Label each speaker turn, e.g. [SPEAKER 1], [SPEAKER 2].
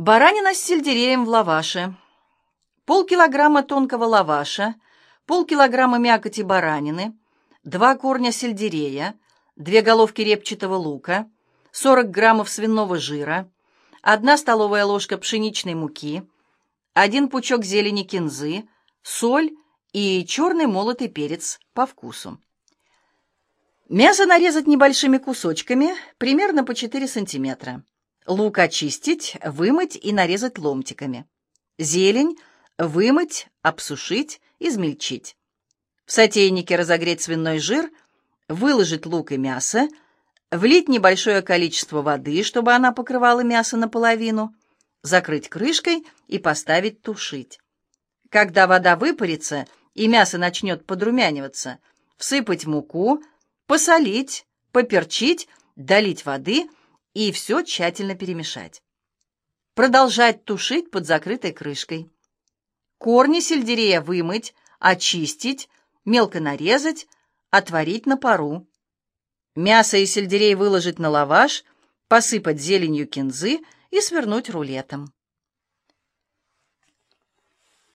[SPEAKER 1] Баранина с сельдереем в лаваше. Полкилограмма тонкого лаваша, полкилограмма мякоти баранины, два корня сельдерея, две головки репчатого лука, 40 граммов свиного жира, одна столовая ложка пшеничной муки, один пучок зелени кинзы, соль и черный молотый перец по вкусу. Мясо нарезать небольшими кусочками, примерно по 4 сантиметра. Лук очистить, вымыть и нарезать ломтиками. Зелень вымыть, обсушить, измельчить. В сотейнике разогреть свиной жир, выложить лук и мясо, влить небольшое количество воды, чтобы она покрывала мясо наполовину, закрыть крышкой и поставить тушить. Когда вода выпарится и мясо начнет подрумяниваться, всыпать муку, посолить, поперчить, долить воды – и все тщательно перемешать. Продолжать тушить под закрытой крышкой. Корни сельдерея вымыть, очистить, мелко нарезать, отварить на пару. Мясо и сельдерей выложить на лаваш, посыпать зеленью кинзы и свернуть рулетом.